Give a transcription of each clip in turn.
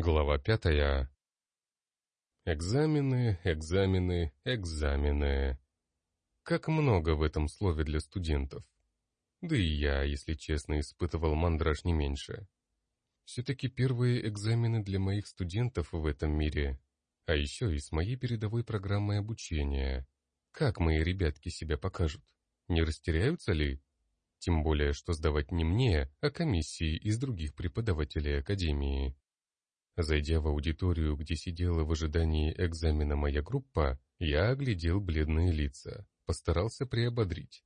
Глава пятая. Экзамены, экзамены, экзамены. Как много в этом слове для студентов. Да и я, если честно, испытывал мандраж не меньше. Все-таки первые экзамены для моих студентов в этом мире, а еще и с моей передовой программой обучения. Как мои ребятки себя покажут? Не растеряются ли? Тем более, что сдавать не мне, а комиссии из других преподавателей Академии. Зайдя в аудиторию, где сидела в ожидании экзамена моя группа, я оглядел бледные лица, постарался приободрить.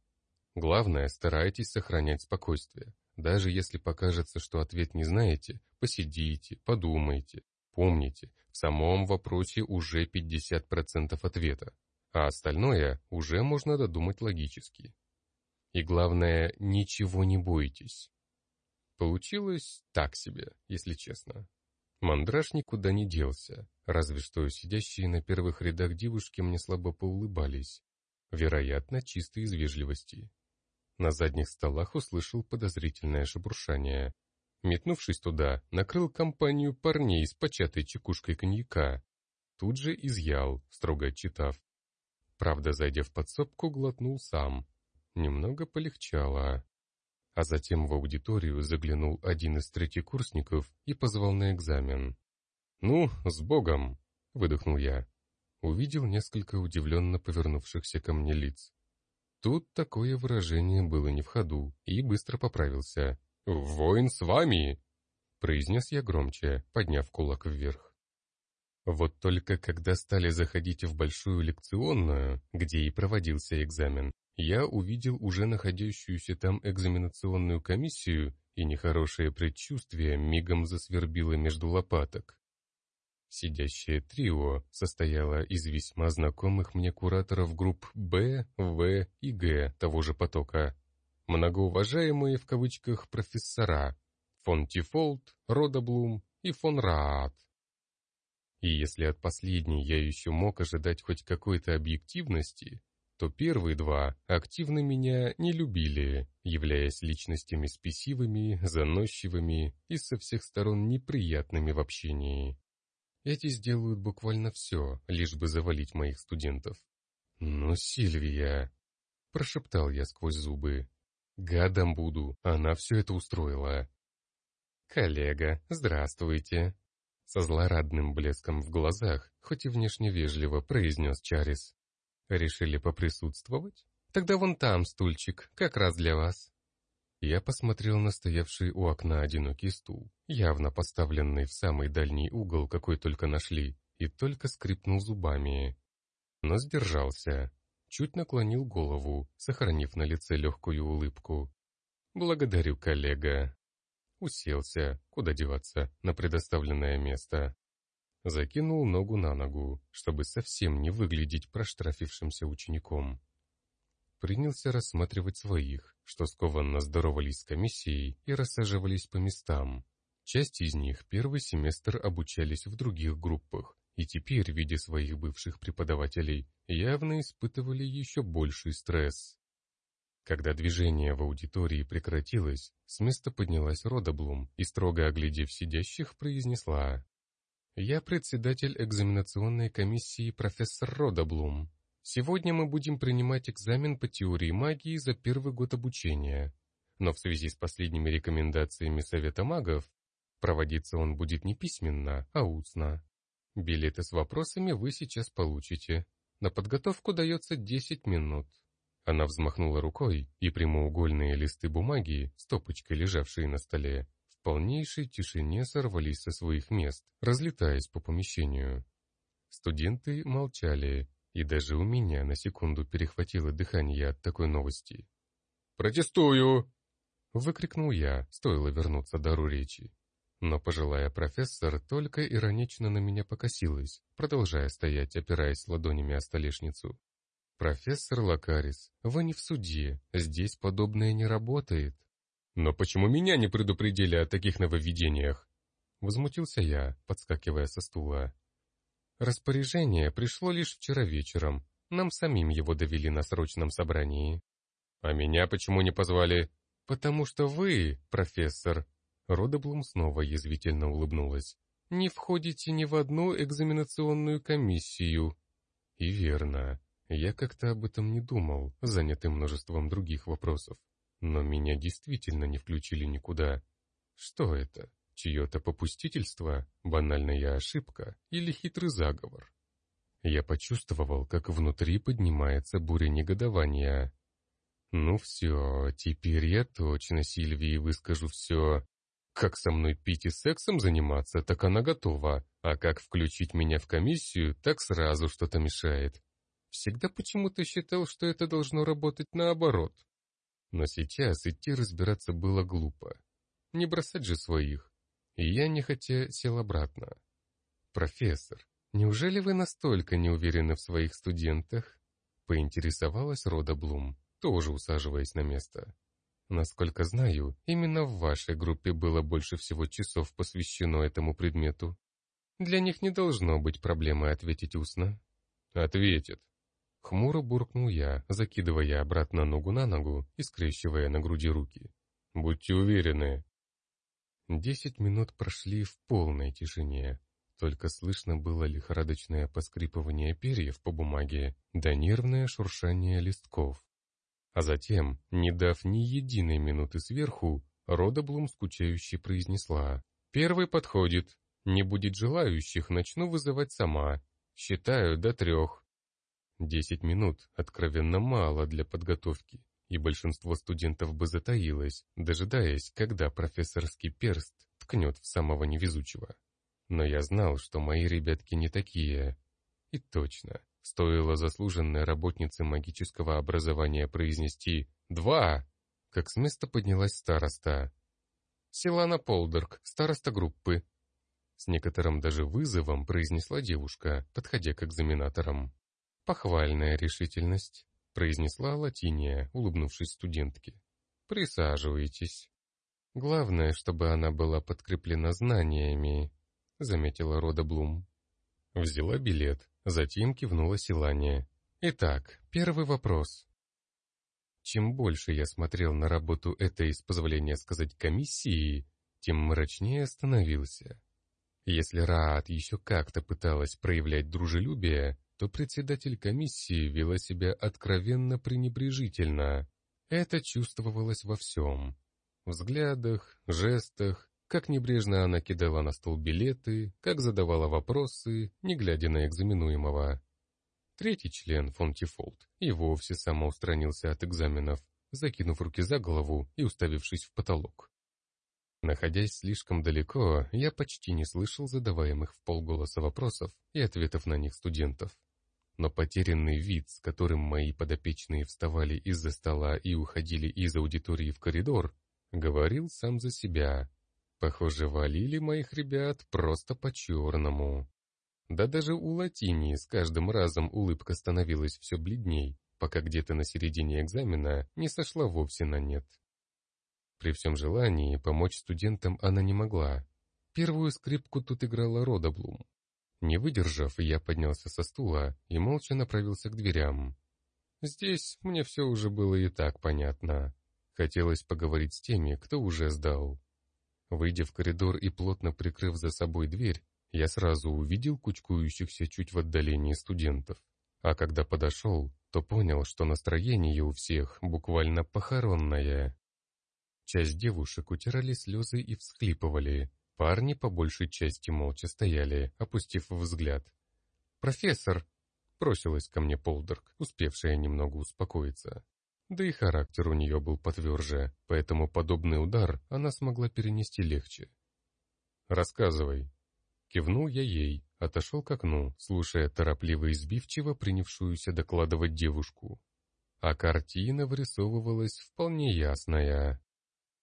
Главное, старайтесь сохранять спокойствие. Даже если покажется, что ответ не знаете, посидите, подумайте. Помните, в самом вопросе уже 50% ответа, а остальное уже можно додумать логически. И главное, ничего не бойтесь. Получилось так себе, если честно. Мандраж никуда не делся, разве что сидящие на первых рядах девушки мне слабо поулыбались. Вероятно, чисто из вежливости. На задних столах услышал подозрительное шебуршание. Метнувшись туда, накрыл компанию парней с початой чекушкой коньяка. Тут же изъял, строго отчитав. Правда, зайдя в подсобку, глотнул сам. Немного полегчало а затем в аудиторию заглянул один из третьекурсников и позвал на экзамен. «Ну, с Богом!» — выдохнул я. Увидел несколько удивленно повернувшихся ко мне лиц. Тут такое выражение было не в ходу, и быстро поправился. «Воин с вами!» — произнес я громче, подняв кулак вверх. Вот только когда стали заходить в большую лекционную, где и проводился экзамен, я увидел уже находящуюся там экзаменационную комиссию, и нехорошее предчувствие мигом засвербило между лопаток. Сидящее трио состояло из весьма знакомых мне кураторов групп Б, В и Г того же потока. Многоуважаемые в кавычках профессора фон Тифолд, Родаблум и фон Раат. И если от последней я еще мог ожидать хоть какой-то объективности, то первые два активно меня не любили, являясь личностями спесивыми, заносчивыми и со всех сторон неприятными в общении. Эти сделают буквально все, лишь бы завалить моих студентов. «Ну, Сильвия!» — прошептал я сквозь зубы. «Гадом буду, она все это устроила». «Коллега, здравствуйте!» Со злорадным блеском в глазах, хоть и внешне вежливо, произнес Чарис. Решили поприсутствовать? Тогда вон там стульчик, как раз для вас. Я посмотрел на стоявший у окна одинокий стул, явно поставленный в самый дальний угол, какой только нашли, и только скрипнул зубами. Но сдержался, чуть наклонил голову, сохранив на лице легкую улыбку. «Благодарю, коллега». Уселся, куда деваться, на предоставленное место. Закинул ногу на ногу, чтобы совсем не выглядеть проштрафившимся учеником. Принялся рассматривать своих, что скованно здоровались с комиссией и рассаживались по местам. Часть из них первый семестр обучались в других группах, и теперь, видя своих бывших преподавателей, явно испытывали еще больший стресс. Когда движение в аудитории прекратилось, с места поднялась Родаблум и, строго оглядев сидящих, произнесла я председатель экзаменационной комиссии профессор Родаблум. Сегодня мы будем принимать экзамен по теории магии за первый год обучения. Но в связи с последними рекомендациями Совета магов, проводиться он будет не письменно, а устно. Билеты с вопросами вы сейчас получите. На подготовку дается 10 минут. Она взмахнула рукой, и прямоугольные листы бумаги, стопочкой лежавшие на столе, полнейшей тишине сорвались со своих мест, разлетаясь по помещению. Студенты молчали, и даже у меня на секунду перехватило дыхание от такой новости. «Протестую!» — выкрикнул я, стоило вернуться дару речи. Но пожилая профессор только иронично на меня покосилась, продолжая стоять, опираясь ладонями о столешницу. «Профессор Лакарис, вы не в суде, здесь подобное не работает. «Но почему меня не предупредили о таких нововведениях?» Возмутился я, подскакивая со стула. Распоряжение пришло лишь вчера вечером. Нам самим его довели на срочном собрании. «А меня почему не позвали?» «Потому что вы, профессор...» Родаблум снова язвительно улыбнулась. не входите ни в одну экзаменационную комиссию». И верно. Я как-то об этом не думал, занятый множеством других вопросов. Но меня действительно не включили никуда. Что это? Чье-то попустительство, банальная ошибка или хитрый заговор? Я почувствовал, как внутри поднимается буря негодования. Ну все, теперь я точно Сильвии выскажу все. Как со мной пить и сексом заниматься, так она готова, а как включить меня в комиссию, так сразу что-то мешает. Всегда почему-то считал, что это должно работать наоборот. Но сейчас идти разбираться было глупо. Не бросать же своих. И я нехотя сел обратно. «Профессор, неужели вы настолько не уверены в своих студентах?» Поинтересовалась Рода Блум, тоже усаживаясь на место. Насколько знаю, именно в вашей группе было больше всего часов посвящено этому предмету. Для них не должно быть проблемы ответить устно. Ответит. Хмуро буркнул я, закидывая обратно ногу на ногу и скрещивая на груди руки. Будьте уверены. Десять минут прошли в полной тишине. Только слышно было лихорадочное поскрипывание перьев по бумаге, да нервное шуршание листков. А затем, не дав ни единой минуты сверху, Рода Блум скучающе произнесла. «Первый подходит. Не будет желающих, начну вызывать сама. Считаю до трех». Десять минут откровенно мало для подготовки, и большинство студентов бы затаилось, дожидаясь, когда профессорский перст ткнет в самого невезучего. Но я знал, что мои ребятки не такие. И точно, Стоило заслуженной работнице магического образования произнести «Два!», как с места поднялась староста. «Селана Полдерг, староста группы», с некоторым даже вызовом произнесла девушка, подходя к экзаменаторам. «Похвальная решительность», — произнесла Латиния, улыбнувшись студентке. «Присаживайтесь». «Главное, чтобы она была подкреплена знаниями», — заметила Рода Блум. Взяла билет, Затем кивнула Силания. Итак, первый вопрос. Чем больше я смотрел на работу этой, с позволения сказать, комиссии, тем мрачнее становился. Если Раат еще как-то пыталась проявлять дружелюбие, то председатель комиссии вела себя откровенно пренебрежительно. Это чувствовалось во всем. взглядах, жестах, как небрежно она кидала на стол билеты, как задавала вопросы, не глядя на экзаменуемого. Третий член, фон Тифолд, и вовсе самоустранился от экзаменов, закинув руки за голову и уставившись в потолок. Находясь слишком далеко, я почти не слышал задаваемых в полголоса вопросов и ответов на них студентов. Но потерянный вид, с которым мои подопечные вставали из-за стола и уходили из аудитории в коридор, говорил сам за себя, Похоже, валили моих ребят просто по-черному. Да даже у Латинии с каждым разом улыбка становилась все бледней, пока где-то на середине экзамена не сошла вовсе на нет. При всем желании помочь студентам она не могла. Первую скрипку тут играла Родаблум. Не выдержав, я поднялся со стула и молча направился к дверям. Здесь мне все уже было и так понятно. Хотелось поговорить с теми, кто уже сдал. Выйдя в коридор и плотно прикрыв за собой дверь, я сразу увидел кучкующихся чуть в отдалении студентов. А когда подошел, то понял, что настроение у всех буквально похоронное. Часть девушек утирали слезы и всхлипывали. Парни по большей части молча стояли, опустив взгляд. «Профессор!» — бросилась ко мне Полдерг, успевшая немного успокоиться. Да и характер у нее был потверже, поэтому подобный удар она смогла перенести легче. «Рассказывай». Кивнул я ей, отошел к окну, слушая торопливо и сбивчиво принявшуюся докладывать девушку. А картина вырисовывалась вполне ясная.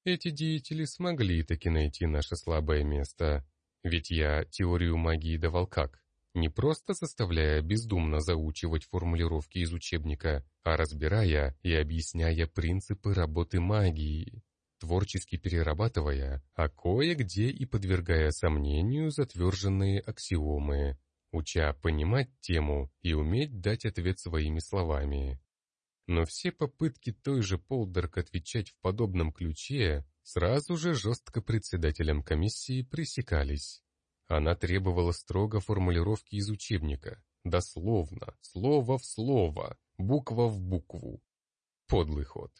Эти деятели смогли таки найти наше слабое место, ведь я теорию магии давал как? не просто заставляя бездумно заучивать формулировки из учебника, а разбирая и объясняя принципы работы магии, творчески перерабатывая, а кое-где и подвергая сомнению затверженные аксиомы, уча понимать тему и уметь дать ответ своими словами. Но все попытки той же Полдерк отвечать в подобном ключе сразу же жестко председателем комиссии пресекались. Она требовала строго формулировки из учебника, дословно, слово в слово, буква в букву. Подлый ход.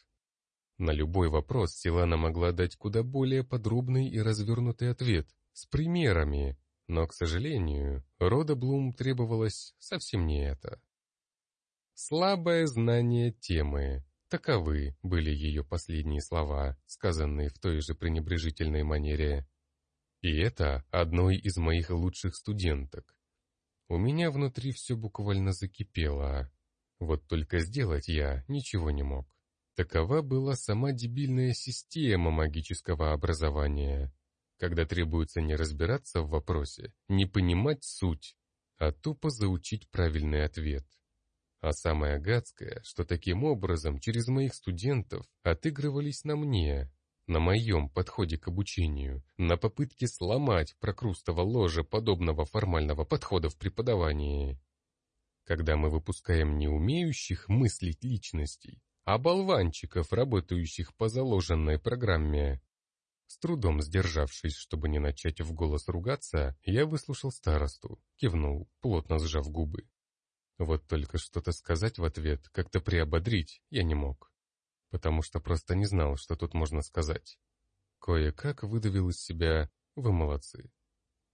На любой вопрос Силана могла дать куда более подробный и развернутый ответ, с примерами, но, к сожалению, Рода Блум требовалось совсем не это. Слабое знание темы. Таковы были ее последние слова, сказанные в той же пренебрежительной манере. И это одной из моих лучших студенток. У меня внутри все буквально закипело. Вот только сделать я ничего не мог. Такова была сама дебильная система магического образования, когда требуется не разбираться в вопросе, не понимать суть, а тупо заучить правильный ответ. А самое гадское, что таким образом через моих студентов отыгрывались на мне, на моем подходе к обучению, на попытке сломать прокрустово ложе подобного формального подхода в преподавании. Когда мы выпускаем не умеющих мыслить личностей, а болванчиков, работающих по заложенной программе. С трудом сдержавшись, чтобы не начать в голос ругаться, я выслушал старосту, кивнул, плотно сжав губы. Вот только что-то сказать в ответ, как-то приободрить я не мог, потому что просто не знал, что тут можно сказать. Кое-как выдавил из себя «Вы молодцы».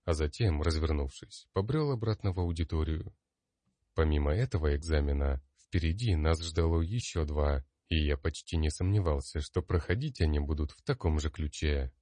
А затем, развернувшись, побрел обратно в аудиторию. Помимо этого экзамена, Впереди нас ждало еще два, и я почти не сомневался, что проходить они будут в таком же ключе.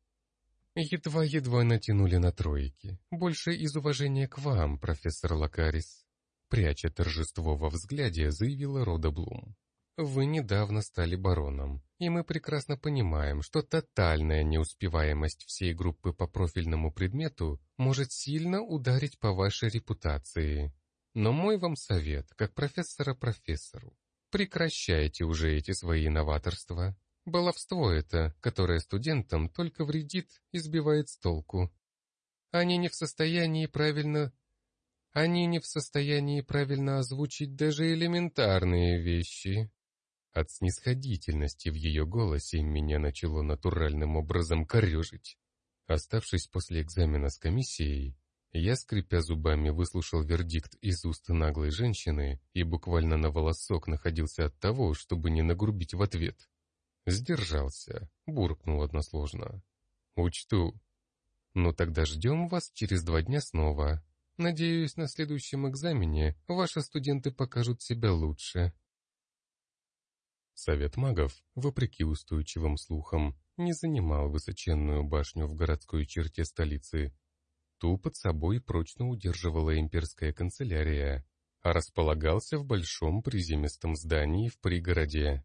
Едва-едва натянули на тройки. Больше из уважения к вам, профессор Лакарис. Пряча торжество во взгляде, заявила Рода Блум. Вы недавно стали бароном, и мы прекрасно понимаем, что тотальная неуспеваемость всей группы по профильному предмету может сильно ударить по вашей репутации. Но мой вам совет, как профессора профессору, прекращайте уже эти свои новаторства. Баловство это, которое студентам только вредит и сбивает с толку. Они не в состоянии правильно... Они не в состоянии правильно озвучить даже элементарные вещи. От снисходительности в ее голосе меня начало натуральным образом корежить. Оставшись после экзамена с комиссией, я, скрипя зубами, выслушал вердикт из уст наглой женщины и буквально на волосок находился от того, чтобы не нагрубить в ответ. Сдержался, буркнул односложно. «Учту. Ну тогда ждем вас через два дня снова. Надеюсь, на следующем экзамене ваши студенты покажут себя лучше». Совет магов, вопреки устойчивым слухам, не занимал высоченную башню в городской черте столицы, Ту под собой прочно удерживала имперская канцелярия, а располагался в большом приземистом здании в пригороде.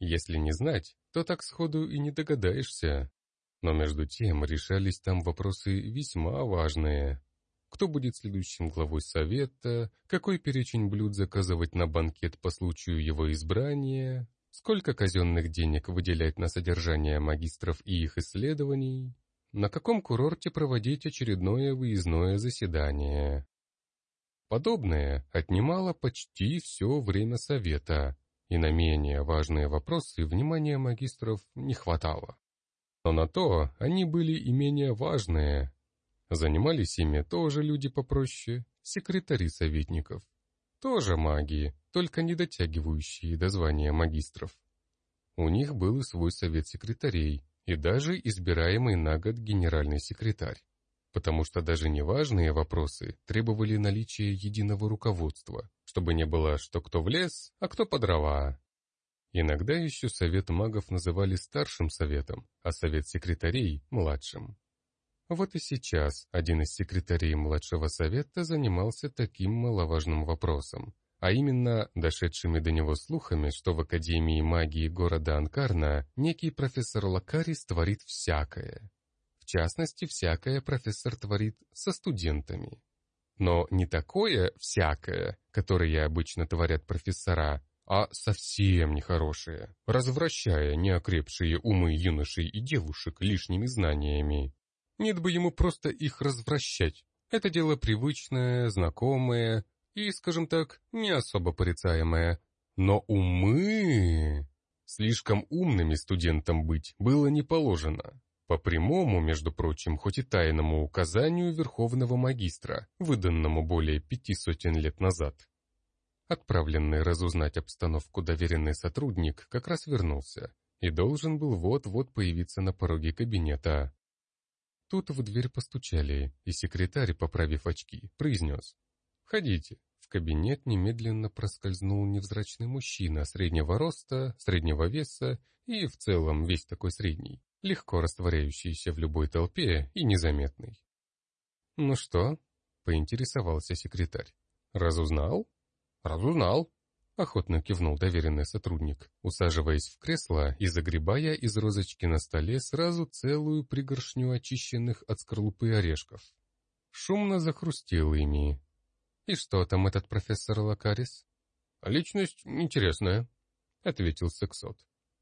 Если не знать, то так сходу и не догадаешься. Но между тем решались там вопросы весьма важные. Кто будет следующим главой совета, какой перечень блюд заказывать на банкет по случаю его избрания, сколько казенных денег выделять на содержание магистров и их исследований, на каком курорте проводить очередное выездное заседание. Подобное отнимало почти все время совета, и на менее важные вопросы внимания магистров не хватало. Но на то они были и менее важные. Занимались ими тоже люди попроще, секретари советников. Тоже маги, только не дотягивающие до звания магистров. У них был и свой совет секретарей, и даже избираемый на год генеральный секретарь, потому что даже неважные вопросы требовали наличия единого руководства, чтобы не было, что кто в лес, а кто по дрова. Иногда еще совет магов называли старшим советом, а совет секретарей – младшим. Вот и сейчас один из секретарей младшего совета занимался таким маловажным вопросом, а именно дошедшими до него слухами, что в Академии магии города Анкарна некий профессор Лакарис творит всякое. В частности, всякое профессор творит со студентами. Но не такое всякое, которое обычно творят профессора, а совсем нехорошее, развращая неокрепшие умы юношей и девушек лишними знаниями. Нет бы ему просто их развращать. Это дело привычное, знакомое, и, скажем так, не особо порицаемое. Но умы... Слишком умными студентам быть было не положено. По прямому, между прочим, хоть и тайному указанию Верховного Магистра, выданному более пяти сотен лет назад. Отправленный разузнать обстановку доверенный сотрудник как раз вернулся и должен был вот-вот появиться на пороге кабинета. Тут в дверь постучали, и секретарь, поправив очки, произнес «Входите». В кабинет немедленно проскользнул невзрачный мужчина среднего роста, среднего веса и в целом весь такой средний, легко растворяющийся в любой толпе и незаметный. «Ну что?» — поинтересовался секретарь. «Разузнал?» «Разузнал», — охотно кивнул доверенный сотрудник, усаживаясь в кресло и загребая из розочки на столе сразу целую пригоршню очищенных от скорлупы орешков. Шумно захрустел ими. «И что там этот профессор Лакарис?» «Личность интересная», — ответил Сексот.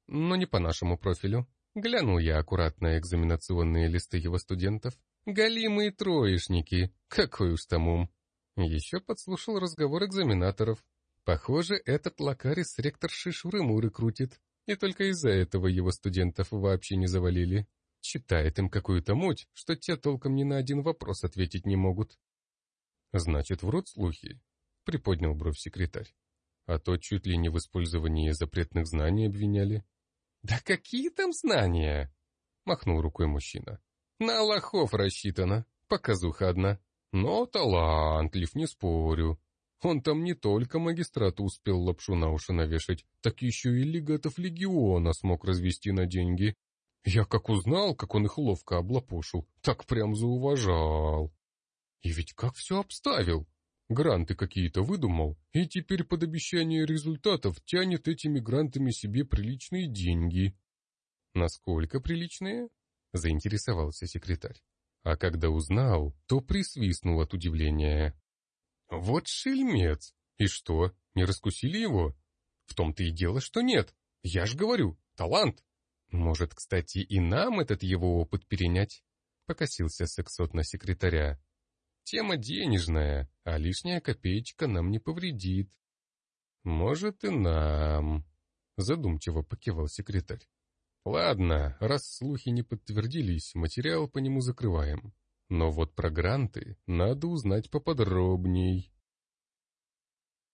«Но не по нашему профилю. Глянул я аккуратно экзаменационные листы его студентов. Галимые троечники, какой уж там ум. Еще подслушал разговор экзаменаторов. Похоже, этот Лакарис ректорши Шуры-Муры крутит, и только из-за этого его студентов вообще не завалили. Читает им какую-то муть, что те толком ни на один вопрос ответить не могут. «Значит, врут слухи?» — приподнял бровь секретарь. «А то чуть ли не в использовании запретных знаний обвиняли». «Да какие там знания?» — махнул рукой мужчина. «На лохов рассчитано, показуха одна. Но талантлив, не спорю. Он там не только магистрату успел лапшу на уши навешать, так еще и легатов легиона смог развести на деньги. Я как узнал, как он их ловко облапошил, так прям зауважал. И ведь как все обставил? Гранты какие-то выдумал, и теперь под обещание результатов тянет этими грантами себе приличные деньги. Насколько приличные? Заинтересовался секретарь. А когда узнал, то присвистнул от удивления. Вот шельмец! И что, не раскусили его? В том-то и дело, что нет. Я ж говорю, талант. Может, кстати, и нам этот его опыт перенять? Покосился сексот на секретаря. Тема денежная, а лишняя копеечка нам не повредит. Может, и нам, задумчиво покивал секретарь. Ладно, раз слухи не подтвердились, материал по нему закрываем. Но вот про гранты надо узнать поподробней.